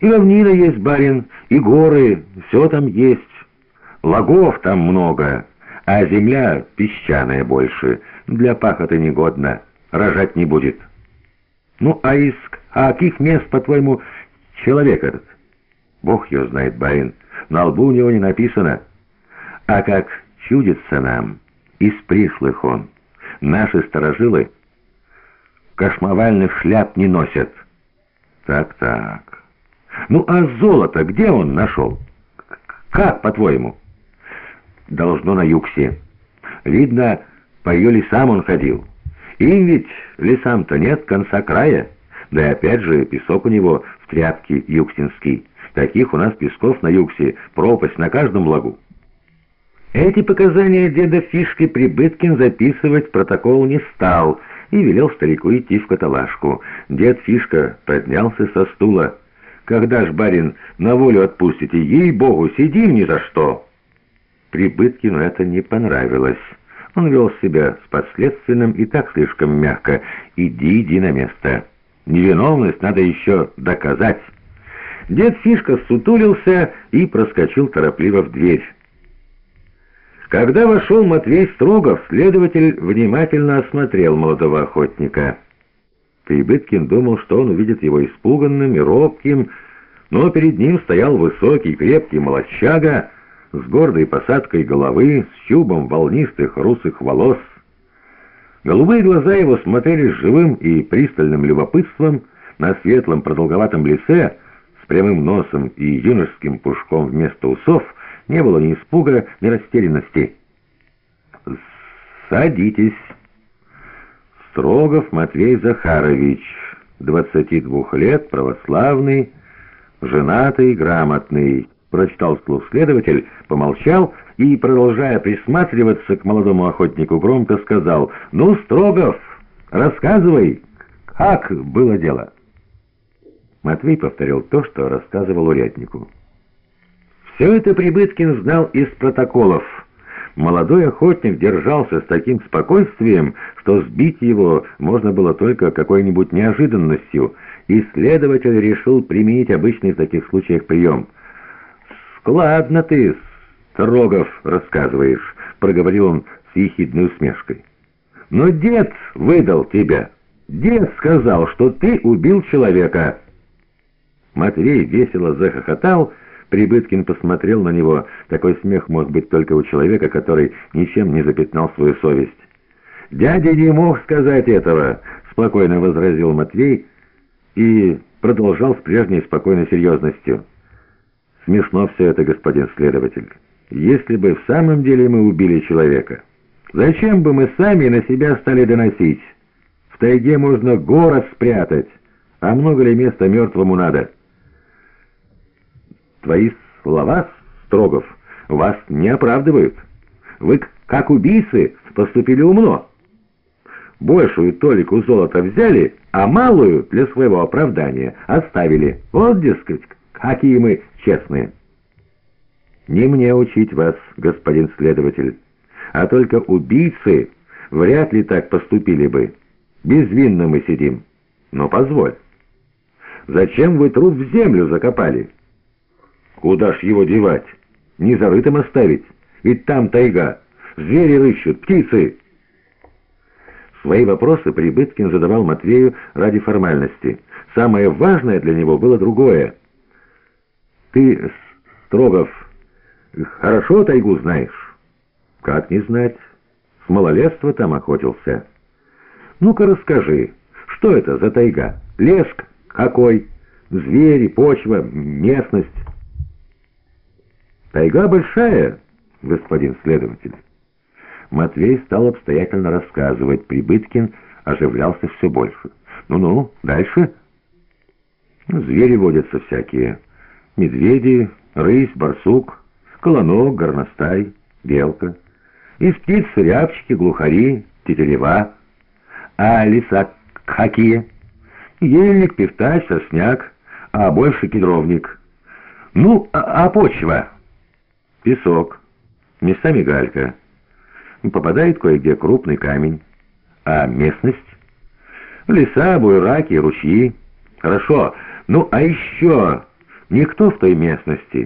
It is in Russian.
И равнина есть, барин, и горы, все там есть. Лагов там много, а земля песчаная больше, для пахоты негодна, рожать не будет. Ну, а из а каких мест, по-твоему, человек этот? Бог его знает, барин, на лбу у него не написано. А как чудится нам, из пришлых он, наши сторожилы кошмовальных шляп не носят. Так-так. Ну, а золото где он нашел? Как, по-твоему? Должно на юксе. Видно, по ее лесам он ходил. Им ведь лесам-то нет конца края. Да и опять же, песок у него в тряпке юксинский. Таких у нас песков на юксе пропасть на каждом лагу. Эти показания деда Фишки Прибыткин записывать в протокол не стал и велел старику идти в каталажку. Дед Фишка поднялся со стула. «Когда ж, барин, на волю отпустите? Ей-богу, сидим ни за что!» Прибыткину это не понравилось. Он вел себя с подследственным и так слишком мягко. «Иди, иди на место. Невиновность надо еще доказать». Дед Фишка сутулился и проскочил торопливо в дверь. Когда вошел Матвей Строгов, следователь внимательно осмотрел молодого охотника. Прибыткин думал, что он увидит его испуганным и робким, но перед ним стоял высокий, крепкий молодчага с гордой посадкой головы, с чубом волнистых русых волос. Голубые глаза его смотрели с живым и пристальным любопытством на светлом продолговатом лице с прямым носом и юношеским пушком вместо усов — не было ни испуга, ни растерянности. «Садитесь!» Строгов Матвей Захарович, 22 лет, православный, женатый, грамотный. Прочитал вслух следователь, помолчал и, продолжая присматриваться к молодому охотнику, громко сказал «Ну, Строгов, рассказывай, как было дело?» Матвей повторил то, что рассказывал уряднику. Все это Прибыткин знал из протоколов. Молодой охотник держался с таким спокойствием, что сбить его можно было только какой-нибудь неожиданностью, и следователь решил применить обычный в таких случаях прием. «Складно ты, Строгов, рассказываешь», — проговорил он с ехидной усмешкой. «Но дед выдал тебя. Дед сказал, что ты убил человека». Матвей весело захохотал, — Прибыткин посмотрел на него. Такой смех может быть только у человека, который ничем не запятнал свою совесть. «Дядя не мог сказать этого», — спокойно возразил Матвей и продолжал с прежней спокойной серьезностью. «Смешно все это, господин следователь. Если бы в самом деле мы убили человека, зачем бы мы сами на себя стали доносить? В тайге можно город спрятать, а много ли места мертвому надо?» Твои слова, Строгов, вас не оправдывают. Вы, как убийцы, поступили умно. Большую толику золота взяли, а малую для своего оправдания оставили. Вот, дескать, какие мы честные. Не мне учить вас, господин следователь, а только убийцы вряд ли так поступили бы. Безвинно мы сидим. Но позволь. Зачем вы труп в землю закопали?» Куда ж его девать? Не зарытым оставить? Ведь там тайга. Звери рыщут, птицы. Свои вопросы Прибыткин задавал Матвею ради формальности. Самое важное для него было другое. «Ты, Строгов, хорошо тайгу знаешь?» «Как не знать? С малолетства там охотился». «Ну-ка расскажи, что это за тайга? Лес какой? Звери, почва, местность?» Тайга большая, господин следователь. Матвей стал обстоятельно рассказывать. Прибыткин оживлялся все больше. Ну-ну, дальше. Звери водятся всякие. Медведи, рысь, барсук, колонок, горностай, белка. Из птиц рябчики, глухари, тетерева. А леса какие? Ельник, певтач, сосняк, а больше кедровник. Ну, а, а почва? Песок, местами галька. Попадает кое-где крупный камень. А местность? Леса, буераки, ручьи. Хорошо. Ну, а еще Никто в той местности